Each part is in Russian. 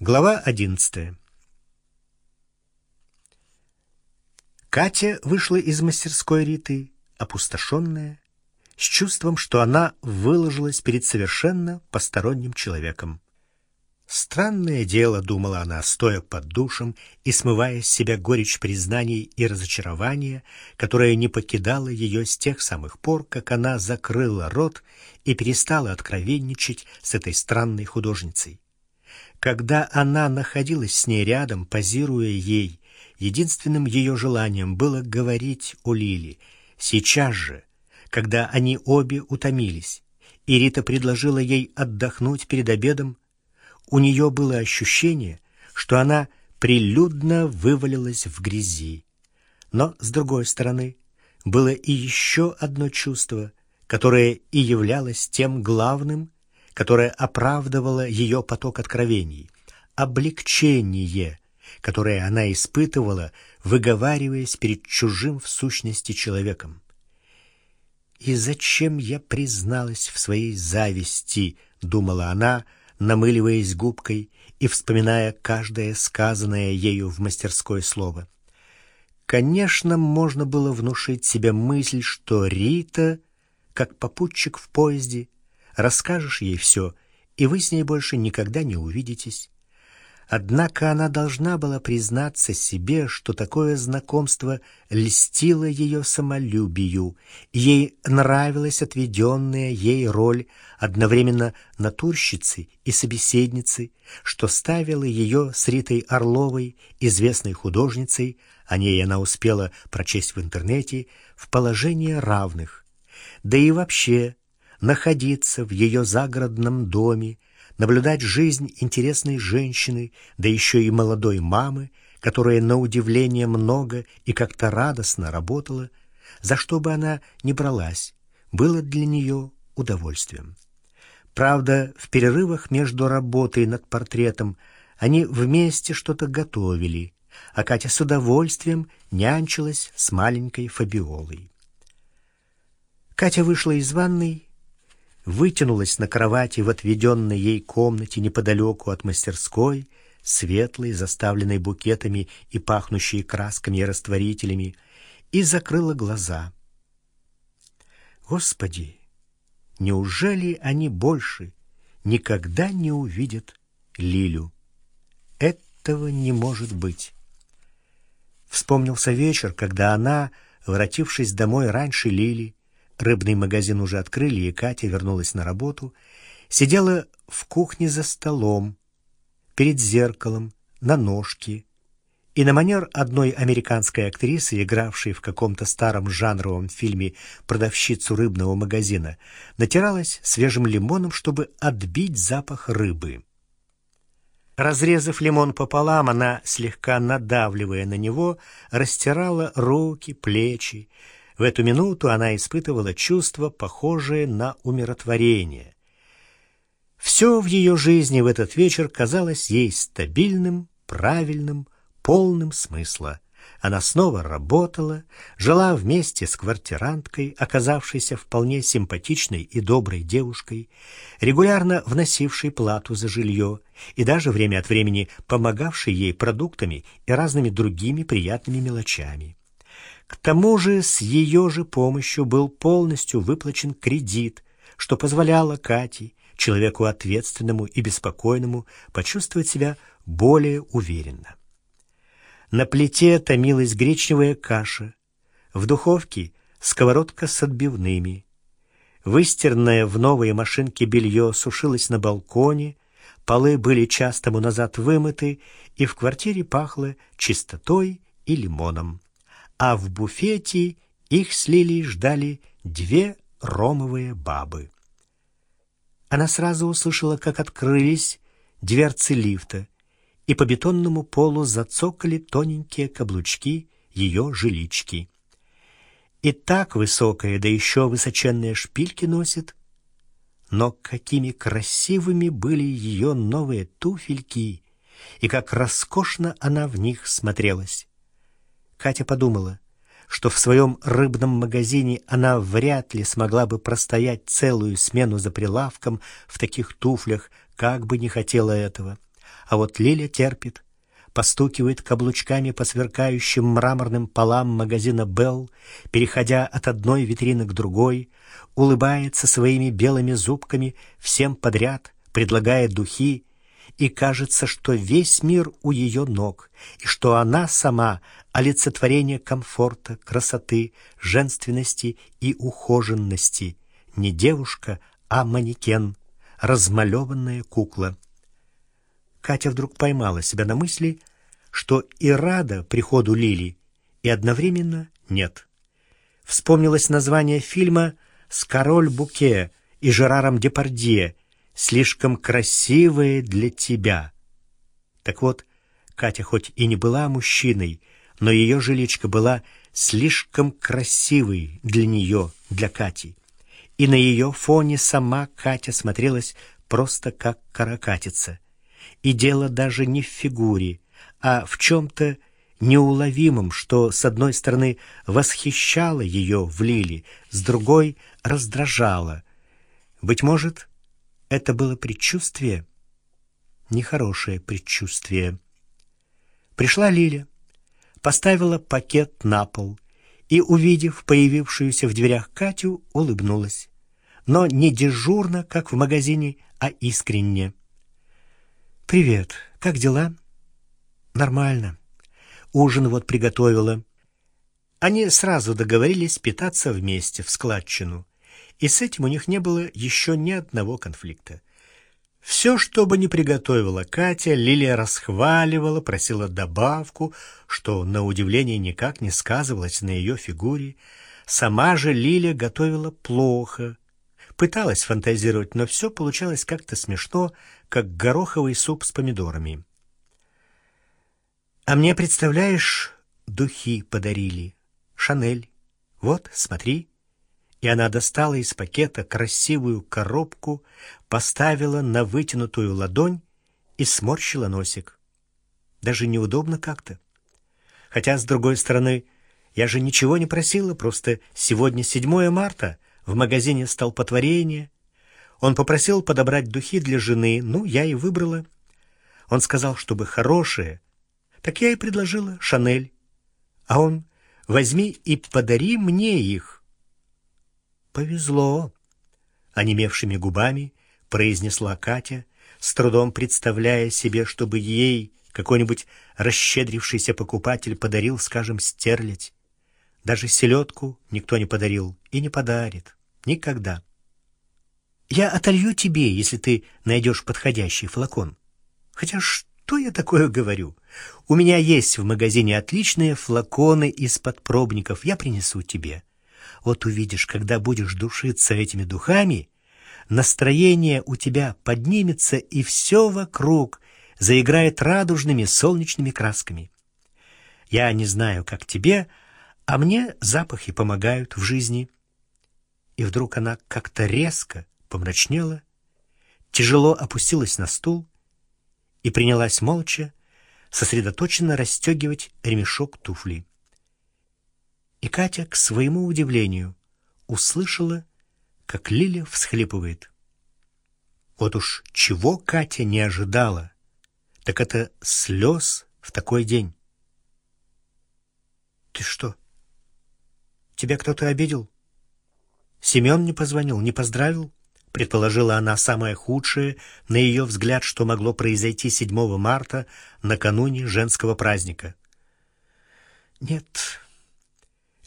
Глава одиннадцатая. Катя вышла из мастерской Риты, опустошенная, с чувством, что она выложилась перед совершенно посторонним человеком. Странное дело, думала она, стоя под душем и смывая с себя горечь признаний и разочарования, которое не покидало ее с тех самых пор, как она закрыла рот и перестала откровенничать с этой странной художницей. Когда она находилась с ней рядом, позируя ей, единственным ее желанием было говорить о Лиле. Сейчас же, когда они обе утомились, и Рита предложила ей отдохнуть перед обедом, у нее было ощущение, что она прилюдно вывалилась в грязи. Но, с другой стороны, было и еще одно чувство, которое и являлось тем главным, которое оправдывало ее поток откровений, облегчение, которое она испытывала, выговариваясь перед чужим в сущности человеком. «И зачем я призналась в своей зависти?» — думала она, намыливаясь губкой и вспоминая каждое сказанное ею в мастерской слово. Конечно, можно было внушить себе мысль, что Рита, как попутчик в поезде, Расскажешь ей все, и вы с ней больше никогда не увидитесь. Однако она должна была признаться себе, что такое знакомство льстило ее самолюбию, ей нравилась отведенная ей роль одновременно натурщицы и собеседницы, что ставило ее с Ритой Орловой, известной художницей, о ней она успела прочесть в интернете, в положение равных. Да и вообще находиться в ее загородном доме, наблюдать жизнь интересной женщины, да еще и молодой мамы, которая на удивление много и как-то радостно работала, за что бы она ни бралась, было для нее удовольствием. Правда, в перерывах между работой над портретом они вместе что-то готовили, а Катя с удовольствием нянчилась с маленькой Фабиолой. Катя вышла из ванной вытянулась на кровати в отведенной ей комнате неподалеку от мастерской, светлой, заставленной букетами и пахнущей красками и растворителями, и закрыла глаза. Господи, неужели они больше никогда не увидят Лилю? Этого не может быть. Вспомнился вечер, когда она, воротившись домой раньше Лили, Рыбный магазин уже открыли, и Катя вернулась на работу. Сидела в кухне за столом, перед зеркалом, на ножке. И на манер одной американской актрисы, игравшей в каком-то старом жанровом фильме продавщицу рыбного магазина, натиралась свежим лимоном, чтобы отбить запах рыбы. Разрезав лимон пополам, она, слегка надавливая на него, растирала руки, плечи, в эту минуту она испытывала чувство, похожее на умиротворение. Все в ее жизни в этот вечер казалось ей стабильным, правильным, полным смысла. Она снова работала, жила вместе с квартиранткой, оказавшейся вполне симпатичной и доброй девушкой, регулярно вносившей плату за жилье и даже время от времени помогавшей ей продуктами и разными другими приятными мелочами. К тому же с ее же помощью был полностью выплачен кредит, что позволяло Кате, человеку ответственному и беспокойному, почувствовать себя более уверенно. На плите томилась гречневая каша, в духовке сковородка с отбивными. Выстиранное в новые машинки белье сушилось на балконе, полы были частому назад вымыты, и в квартире пахло чистотой и лимоном а в буфете их с Лилией ждали две ромовые бабы. Она сразу услышала, как открылись дверцы лифта, и по бетонному полу зацокали тоненькие каблучки ее жилички. И так высокая, да еще высоченные шпильки носит. Но какими красивыми были ее новые туфельки, и как роскошно она в них смотрелась. Катя подумала, что в своем рыбном магазине она вряд ли смогла бы простоять целую смену за прилавком в таких туфлях, как бы не хотела этого. А вот Лиля терпит, постукивает каблучками по сверкающим мраморным полам магазина «Белл», переходя от одной витрины к другой, улыбается своими белыми зубками всем подряд, предлагая духи, и кажется, что весь мир у ее ног, и что она сама — олицетворение комфорта, красоты, женственности и ухоженности. Не девушка, а манекен, размалеванная кукла. Катя вдруг поймала себя на мысли, что и рада приходу Лили, и одновременно нет. Вспомнилось название фильма с Кароль Буке и Жераром Депардье «Слишком красивые для тебя». Так вот, Катя хоть и не была мужчиной, но ее жиличка была слишком красивой для нее, для Кати. И на ее фоне сама Катя смотрелась просто как каракатица. И дело даже не в фигуре, а в чем-то неуловимом, что, с одной стороны, восхищало ее в Лиле, с другой — раздражало. Быть может, это было предчувствие? Нехорошее предчувствие. Пришла Лиля, поставила пакет на пол и, увидев появившуюся в дверях Катю, улыбнулась. Но не дежурно, как в магазине, а искренне. «Привет, как дела?» «Нормально. Ужин вот приготовила». Они сразу договорились питаться вместе, в складчину. И с этим у них не было еще ни одного конфликта. Все, что бы ни приготовила Катя, Лилия расхваливала, просила добавку, что, на удивление, никак не сказывалось на ее фигуре. Сама же Лилия готовила плохо. Пыталась фантазировать, но все получалось как-то смешно, как гороховый суп с помидорами. А мне, представляешь, духи подарили. Шанель. Вот, смотри. И она достала из пакета красивую коробку, поставила на вытянутую ладонь и сморщила носик. Даже неудобно как-то. Хотя, с другой стороны, я же ничего не просила, просто сегодня 7 марта, в магазине столпотворение. Он попросил подобрать духи для жены, ну, я и выбрала. Он сказал, чтобы хорошие, так я и предложила Шанель. А он возьми и подари мне их. Повезло. Онемевшими губами произнесла Катя, с трудом представляя себе, чтобы ей какой-нибудь расщедрившийся покупатель подарил, скажем, стерлядь. Даже селедку никто не подарил и не подарит. Никогда. Я отолью тебе, если ты найдешь подходящий флакон. Хотя что я такое говорю? У меня есть в магазине отличные флаконы из-под пробников. Я принесу тебе. Вот увидишь, когда будешь душиться этими духами, настроение у тебя поднимется, и все вокруг заиграет радужными солнечными красками. Я не знаю, как тебе, а мне запахи помогают в жизни. И вдруг она как-то резко помрачнела, тяжело опустилась на стул и принялась молча, сосредоточенно расстегивать ремешок туфли. И Катя, к своему удивлению, услышала, как Лиля всхлипывает. Вот уж чего Катя не ожидала, так это слез в такой день. «Ты что, тебя кто-то обидел? Семен не позвонил, не поздравил?» предположила она самое худшее, на ее взгляд, что могло произойти 7 марта, накануне женского праздника. «Нет».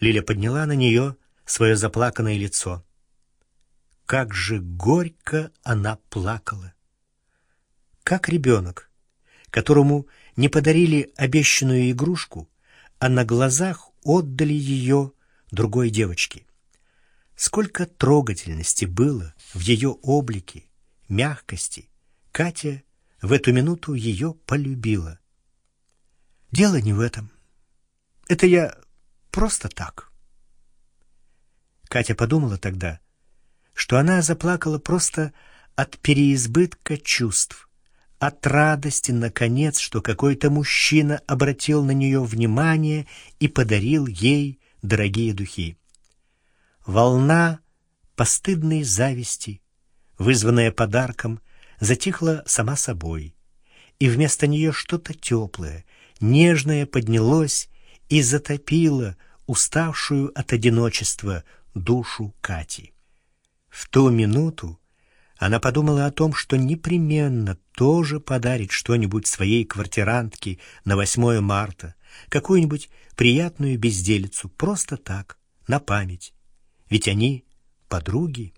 Лиля подняла на нее свое заплаканное лицо. Как же горько она плакала. Как ребенок, которому не подарили обещанную игрушку, а на глазах отдали ее другой девочке. Сколько трогательности было в ее облике, мягкости. Катя в эту минуту ее полюбила. Дело не в этом. Это я просто так. Катя подумала тогда, что она заплакала просто от переизбытка чувств, от радости, наконец, что какой-то мужчина обратил на нее внимание и подарил ей дорогие духи. Волна постыдной зависти, вызванная подарком, затихла сама собой, и вместо нее что-то теплое, нежное поднялось и затопило уставшую от одиночества душу Кати. В ту минуту она подумала о том, что непременно тоже подарит что-нибудь своей квартирантке на 8 марта, какую-нибудь приятную безделицу, просто так, на память. Ведь они подруги.